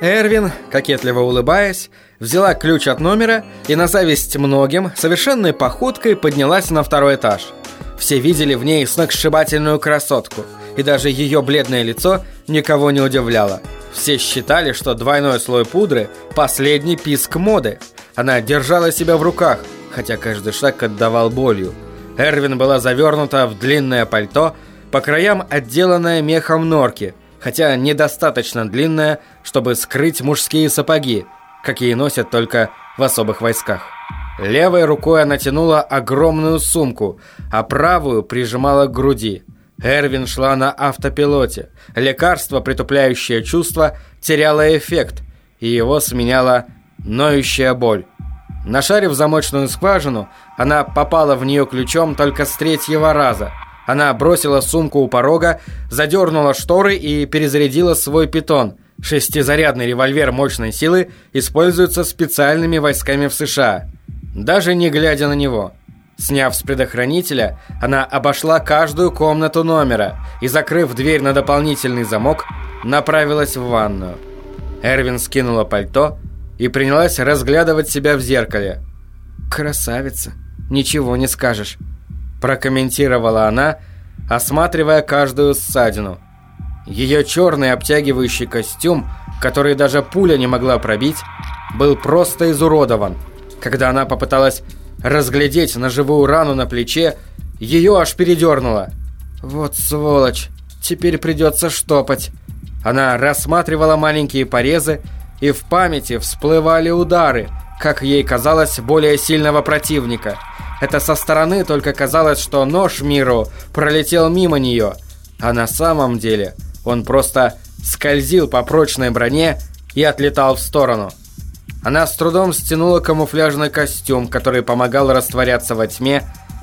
Эрвин, кокетливо улыбаясь, взяла ключ от номера и на зависть многим совершенной походкой поднялась на второй этаж. Все видели в ней сногсшибательную красотку, и даже ее бледное лицо никого не удивляло. Все считали, что двойной слой пудры – последний писк моды. Она держала себя в руках, хотя каждый шаг отдавал болью. Эрвин была завернута в длинное пальто, по краям отделанное мехом норки – хотя недостаточно длинная, чтобы скрыть мужские сапоги, какие носят только в особых войсках. Левой рукой она тянула огромную сумку, а правую прижимала к груди. Эрвин шла на автопилоте. Лекарство, притупляющее чувство, теряло эффект, и его сменяла ноющая боль. Нашарив замочную скважину, она попала в нее ключом только с третьего раза – она бросила сумку у порога, задернула шторы и перезарядила свой питон. Шестизарядный револьвер мощной силы используется специальными войсками в США. Даже не глядя на него. Сняв с предохранителя, она обошла каждую комнату номера и, закрыв дверь на дополнительный замок, направилась в ванную. Эрвин скинула пальто и принялась разглядывать себя в зеркале. «Красавица, ничего не скажешь» прокомментировала она, осматривая каждую ссадину. Ее черный обтягивающий костюм, который даже пуля не могла пробить, был просто изуродован. Когда она попыталась разглядеть ножевую рану на плече, ее аж передернуло. «Вот сволочь, теперь придется штопать». Она рассматривала маленькие порезы, и в памяти всплывали удары, как ей казалось, более сильного противника – это со стороны только казалось, что нож Миру пролетел мимо нее, а на самом деле он просто скользил по прочной броне и отлетал в сторону. Она с трудом стянула камуфляжный костюм, который помогал растворяться во тьме,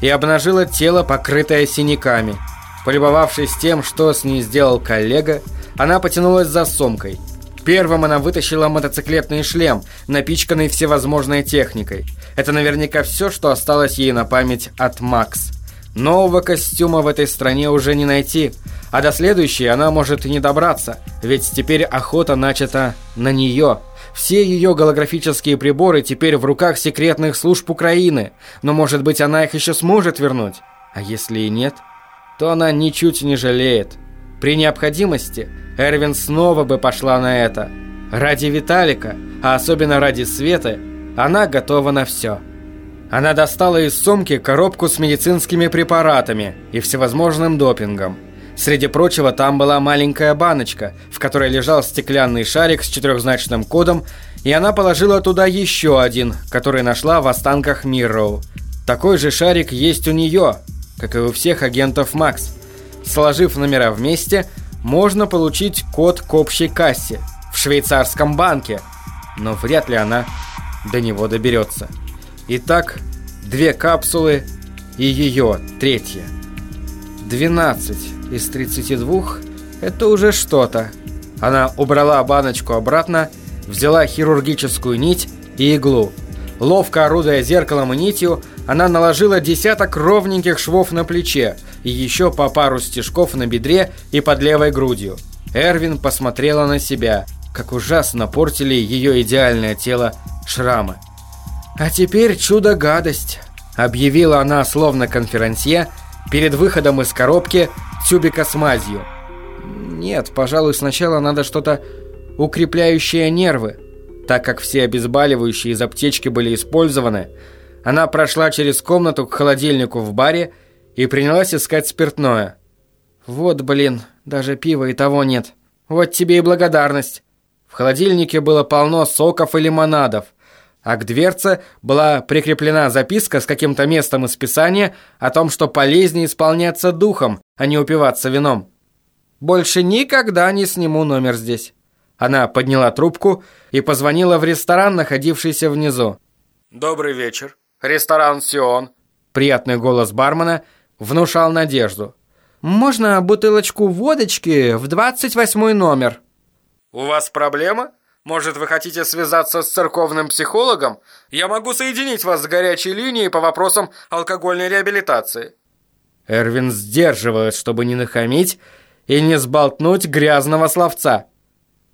и обнажила тело, покрытое синяками. Полюбовавшись тем, что с ней сделал коллега, она потянулась за сумкой – Первым она вытащила мотоциклетный шлем, напичканный всевозможной техникой. Это наверняка все, что осталось ей на память от Макс. Нового костюма в этой стране уже не найти, а до следующей она может и не добраться, ведь теперь охота начата на нее. Все ее голографические приборы теперь в руках секретных служб Украины, но может быть она их еще сможет вернуть? А если и нет, то она ничуть не жалеет. При необходимости Эрвин снова бы пошла на это. Ради Виталика, а особенно ради Светы, она готова на все. Она достала из сумки коробку с медицинскими препаратами и всевозможным допингом. Среди прочего там была маленькая баночка, в которой лежал стеклянный шарик с четырехзначным кодом, и она положила туда еще один, который нашла в останках Мирроу. Такой же шарик есть у нее, как и у всех агентов Макс. Сложив номера вместе, можно получить код к общей кассе в швейцарском банке, но вряд ли она до него доберется. Итак, две капсулы и ее третья. 12 из 32 – это уже что-то. Она убрала баночку обратно, взяла хирургическую нить и иглу. Ловко орудуя зеркалом и нитью, она наложила десяток ровненьких швов на плече – и еще по пару стежков на бедре и под левой грудью. Эрвин посмотрела на себя, как ужасно портили ее идеальное тело шрамы. «А теперь чудо-гадость», — объявила она словно конферансье перед выходом из коробки тюбика с мазью. «Нет, пожалуй, сначала надо что-то укрепляющее нервы». Так как все обезболивающие из аптечки были использованы, она прошла через комнату к холодильнику в баре и принялась искать спиртное. Вот, блин, даже пива и того нет. Вот тебе и благодарность. В холодильнике было полно соков и лимонадов, а к дверце была прикреплена записка с каким-то местом из Писания о том, что полезнее исполняться духом, а не упиваться вином. «Больше никогда не сниму номер здесь». Она подняла трубку и позвонила в ресторан, находившийся внизу. «Добрый вечер. Ресторан «Сион». Приятный голос бармена – внушал надежду. «Можно бутылочку водочки в 28 номер?» «У вас проблема? Может, вы хотите связаться с церковным психологом? Я могу соединить вас с горячей линией по вопросам алкогольной реабилитации». Эрвин сдерживает, чтобы не нахамить и не сболтнуть грязного словца.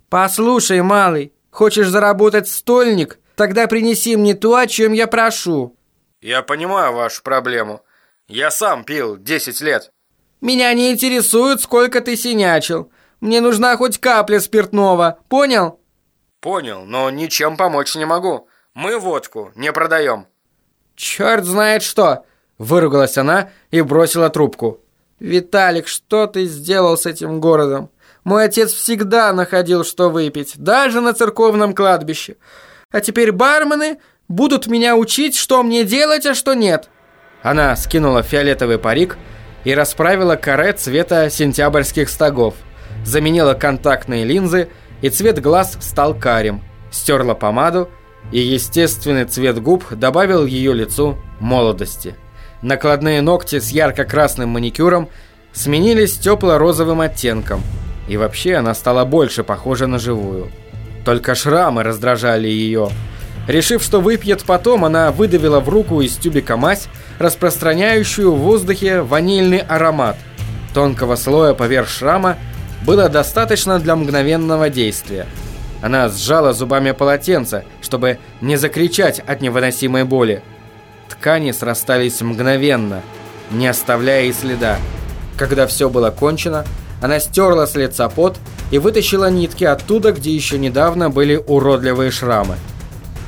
«Послушай, малый, хочешь заработать стольник? Тогда принеси мне то, о чем я прошу». «Я понимаю вашу проблему. Я сам пил 10 лет». «Меня не интересует, сколько ты синячил. Мне нужна хоть капля спиртного, понял?» «Понял, но ничем помочь не могу. Мы водку не продаем». «Черт знает что!» – выругалась она и бросила трубку. «Виталик, что ты сделал с этим городом? Мой отец всегда находил, что выпить, даже на церковном кладбище. А теперь бармены будут меня учить, что мне делать, а что нет». Она скинула фиолетовый парик и расправила каре цвета сентябрьских стогов, заменила контактные линзы, и цвет глаз стал карим, стерла помаду, и естественный цвет губ добавил ее лицу молодости. Накладные ногти с ярко-красным маникюром сменились тепло-розовым оттенком, и вообще она стала больше похожа на живую. Только шрамы раздражали ее. Решив, что выпьет потом, она выдавила в руку из тюбика мазь, распространяющую в воздухе ванильный аромат. Тонкого слоя поверх шрама было достаточно для мгновенного действия. Она сжала зубами полотенце, чтобы не закричать от невыносимой боли. Ткани срастались мгновенно, не оставляя и следа. Когда все было кончено, она стерла с лица пот и вытащила нитки оттуда, где еще недавно были уродливые шрамы.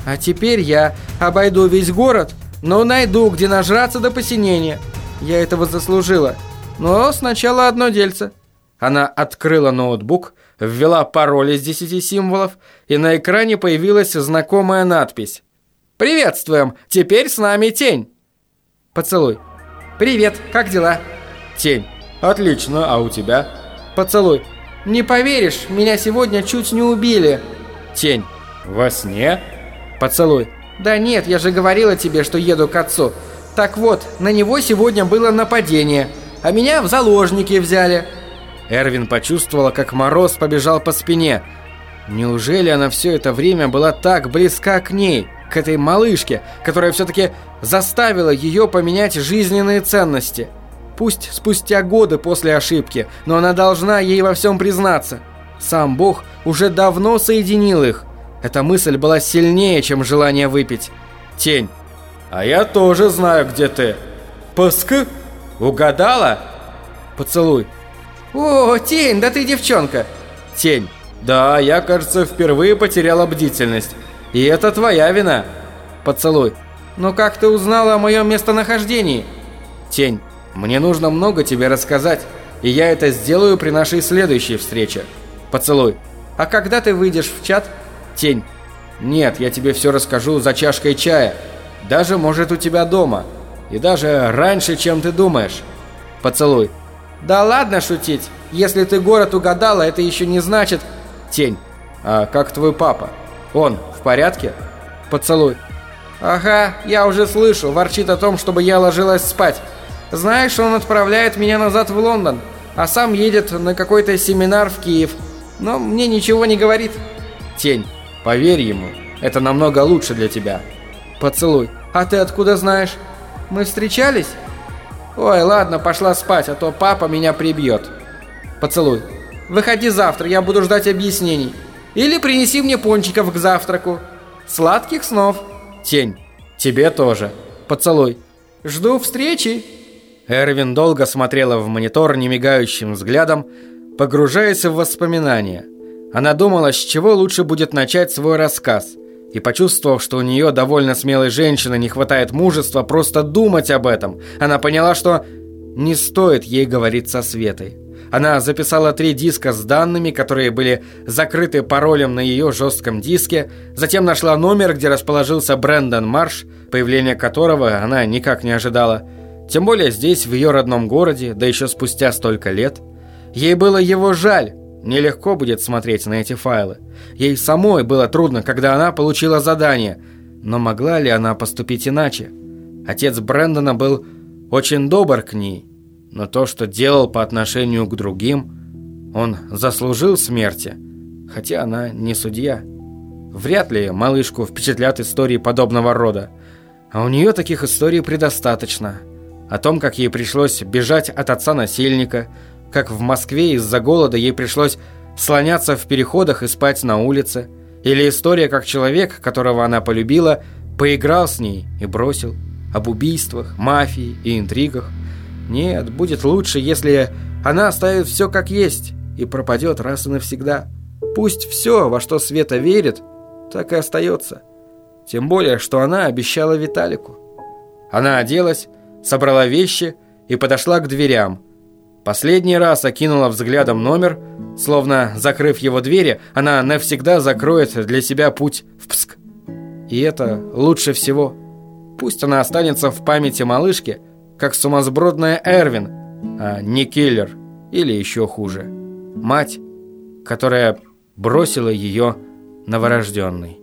«А теперь я обойду весь город, но найду, где нажраться до посинения. Я этого заслужила. Но сначала одно дельце». Она открыла ноутбук, ввела пароль из 10 символов, и на экране появилась знакомая надпись. «Приветствуем! Теперь с нами тень!» Поцелуй. «Привет, как дела?» Тень. «Отлично, а у тебя?» Поцелуй. «Не поверишь, меня сегодня чуть не убили!» Тень. «Во сне?» Поцелуй. «Да нет, я же говорила тебе, что еду к отцу. Так вот, на него сегодня было нападение, а меня в заложники взяли». Эрвин почувствовала, как мороз побежал по спине. Неужели она все это время была так близка к ней, к этой малышке, которая все-таки заставила ее поменять жизненные ценности? Пусть спустя годы после ошибки, но она должна ей во всем признаться. Сам Бог уже давно соединил их. Эта мысль была сильнее, чем желание выпить. Тень. «А я тоже знаю, где ты». «Пск? Угадала?» Поцелуй. «О, Тень, да ты девчонка!» Тень. «Да, я, кажется, впервые потеряла бдительность. И это твоя вина!» Поцелуй. «Ну как ты узнала о моем местонахождении?» Тень. «Мне нужно много тебе рассказать, и я это сделаю при нашей следующей встрече». Поцелуй. «А когда ты выйдешь в чат?» Тень. «Нет, я тебе все расскажу за чашкой чая. Даже, может, у тебя дома. И даже раньше, чем ты думаешь». Поцелуй. Да ладно шутить. Если ты город угадала, это еще не значит... Тень. А как твой папа? Он в порядке? Поцелуй. Ага, я уже слышу, ворчит о том, чтобы я ложилась спать. Знаешь, он отправляет меня назад в Лондон, а сам едет на какой-то семинар в Киев. Но мне ничего не говорит. Тень. Поверь ему, это намного лучше для тебя. Поцелуй. А ты откуда знаешь? Мы встречались? Ой, ладно, пошла спать, а то папа меня прибьет. Поцелуй. Выходи завтра, я буду ждать объяснений. Или принеси мне пончиков к завтраку. Сладких снов. Тень. Тебе тоже. Поцелуй. Жду встречи. Эрвин долго смотрела в монитор немигающим взглядом, погружаясь в воспоминания. Она думала, с чего лучше будет начать свой рассказ – и почувствовав, что у нее довольно смелой женщины не хватает мужества просто думать об этом, она поняла, что не стоит ей говорить со Светой. Она записала три диска с данными, которые были закрыты паролем на ее жестком диске, затем нашла номер, где расположился Брэндон Марш, появление которого она никак не ожидала. Тем более здесь, в ее родном городе, да еще спустя столько лет. Ей было его жаль, Нелегко будет смотреть на эти файлы. Ей самой было трудно, когда она получила задание. Но могла ли она поступить иначе? Отец Брэндона был очень добр к ней. Но то, что делал по отношению к другим, он заслужил смерти. Хотя она не судья. Вряд ли малышку впечатлят истории подобного рода. А у нее таких историй предостаточно. О том, как ей пришлось бежать от отца-насильника, как в Москве из-за голода ей пришлось слоняться в переходах и спать на улице, или история, как человек, которого она полюбила, поиграл с ней и бросил, об убийствах, мафии и интригах. Нет, будет лучше, если она оставит все как есть и пропадет раз и навсегда. Пусть все, во что Света верит, так и остается. Тем более, что она обещала Виталику. Она оделась, собрала вещи и подошла к дверям. Последний раз окинула взглядом номер, словно, закрыв его двери, она навсегда закроет для себя путь в Пск. И это лучше всего. Пусть она останется в памяти малышки, как сумасбродная Эрвин, а не киллер, или еще хуже. Мать, которая бросила ее новорожденный.